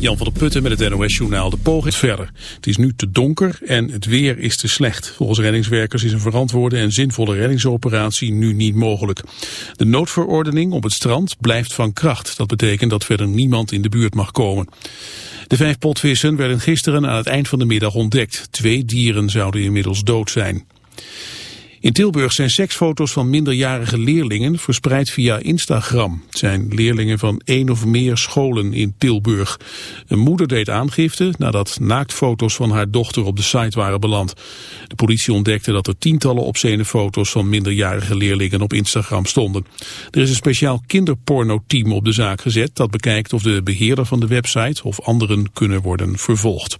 Jan van der Putten met het NOS-journaal. De poging verder. Het is nu te donker en het weer is te slecht. Volgens reddingswerkers is een verantwoorde en zinvolle reddingsoperatie nu niet mogelijk. De noodverordening op het strand blijft van kracht. Dat betekent dat verder niemand in de buurt mag komen. De vijf potvissen werden gisteren aan het eind van de middag ontdekt. Twee dieren zouden inmiddels dood zijn. In Tilburg zijn seksfoto's van minderjarige leerlingen verspreid via Instagram. Het zijn leerlingen van één of meer scholen in Tilburg. Een moeder deed aangifte nadat naaktfoto's van haar dochter op de site waren beland. De politie ontdekte dat er tientallen obscene foto's van minderjarige leerlingen op Instagram stonden. Er is een speciaal kinderporno-team op de zaak gezet dat bekijkt of de beheerder van de website of anderen kunnen worden vervolgd.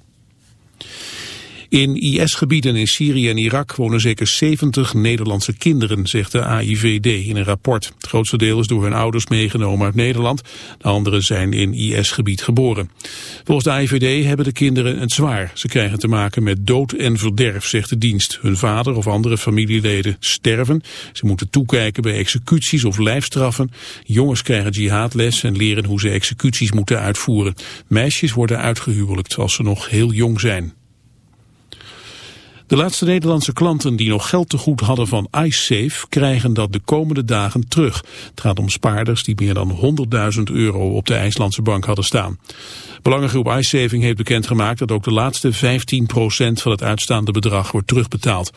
In IS-gebieden in Syrië en Irak wonen zeker 70 Nederlandse kinderen, zegt de AIVD in een rapport. Het grootste deel is door hun ouders meegenomen uit Nederland. De anderen zijn in IS-gebied geboren. Volgens de AIVD hebben de kinderen het zwaar. Ze krijgen te maken met dood en verderf, zegt de dienst. Hun vader of andere familieleden sterven. Ze moeten toekijken bij executies of lijfstraffen. Jongens krijgen jihadles en leren hoe ze executies moeten uitvoeren. Meisjes worden uitgehuwelijkt als ze nog heel jong zijn. De laatste Nederlandse klanten die nog geld te goed hadden van iSafe krijgen dat de komende dagen terug. Het gaat om spaarders die meer dan 100.000 euro op de IJslandse bank hadden staan. Belangengroep iSaving heeft bekendgemaakt dat ook de laatste 15% van het uitstaande bedrag wordt terugbetaald.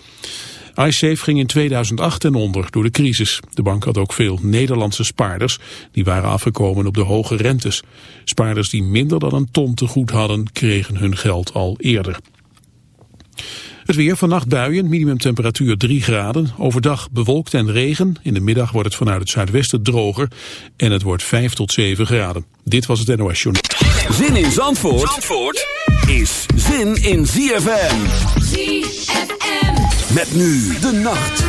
iSafe ging in 2008 ten onder door de crisis. De bank had ook veel Nederlandse spaarders die waren afgekomen op de hoge rentes. Spaarders die minder dan een ton te goed hadden kregen hun geld al eerder. Het weer vannacht buien, minimumtemperatuur 3 graden. Overdag bewolkt en regen. In de middag wordt het vanuit het zuidwesten droger. En het wordt 5 tot 7 graden. Dit was het NOS Journal. Zin in Zandvoort, Zandvoort is zin in ZFM. ZFM. Met nu de nacht.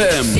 ZFM.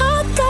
heart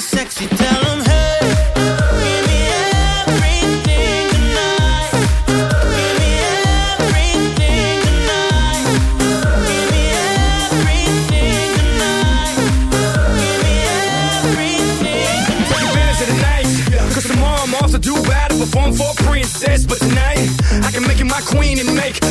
Sexy, tell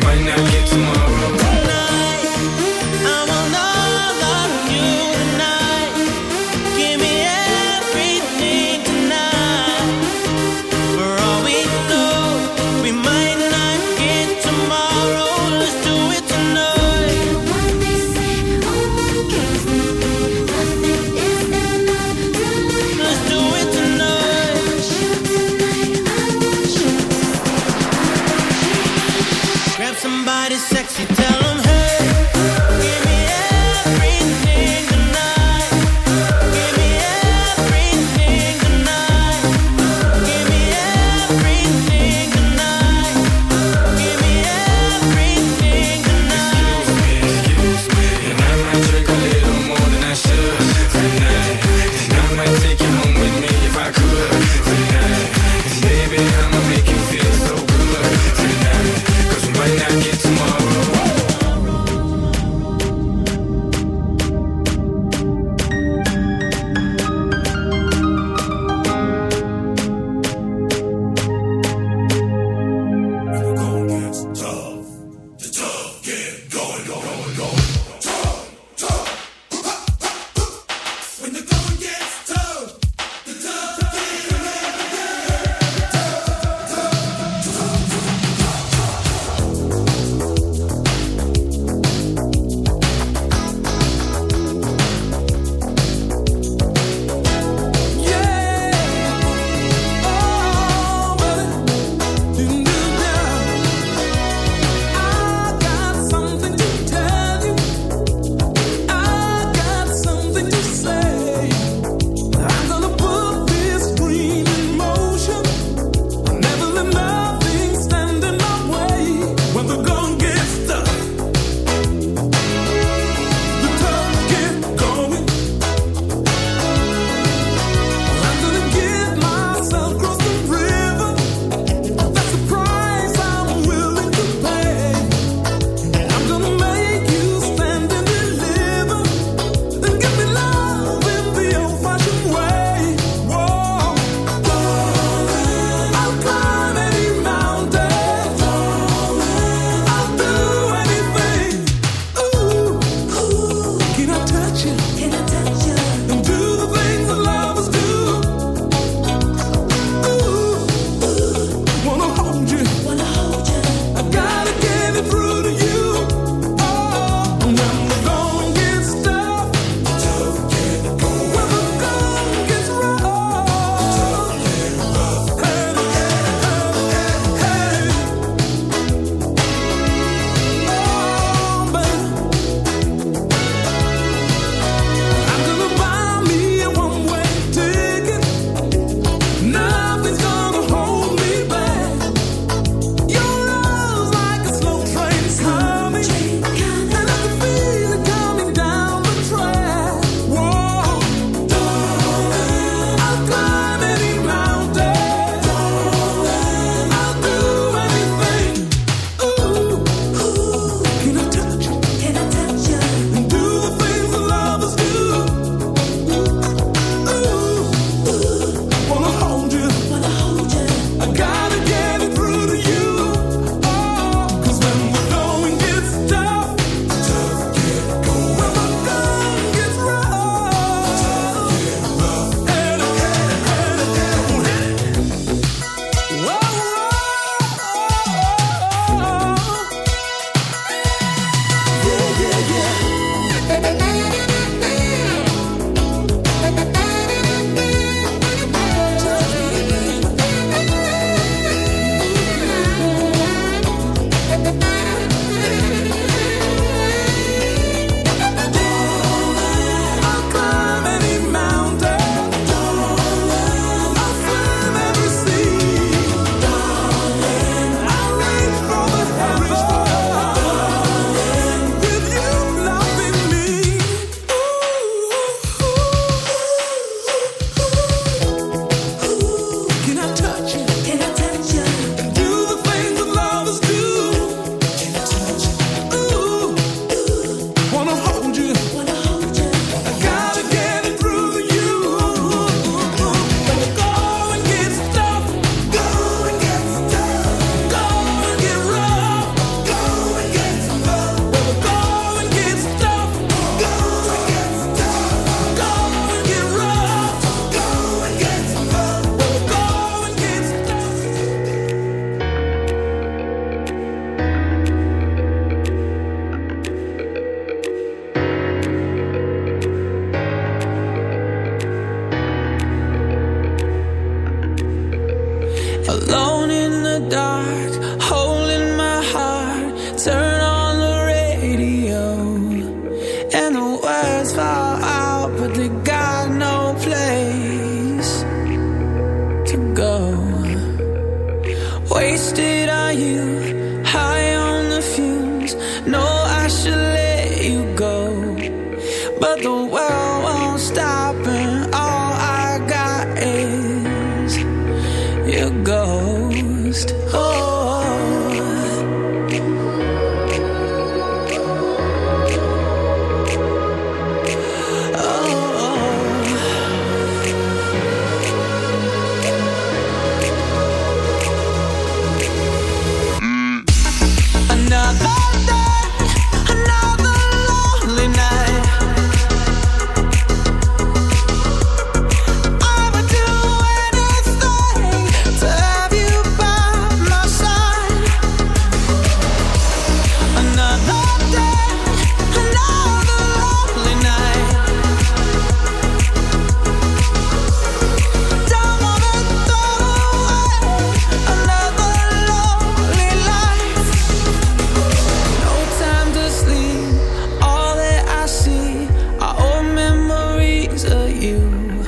Might not get tomorrow. Tonight, Talk. you.